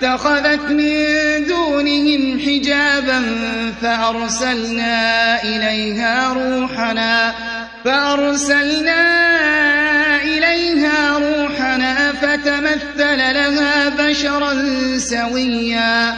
فاتخذت من دونهم حجابا فأرسلنا إليها روحنا فأرسلنا إليها روحنا فتمثل لها بشرا سويا.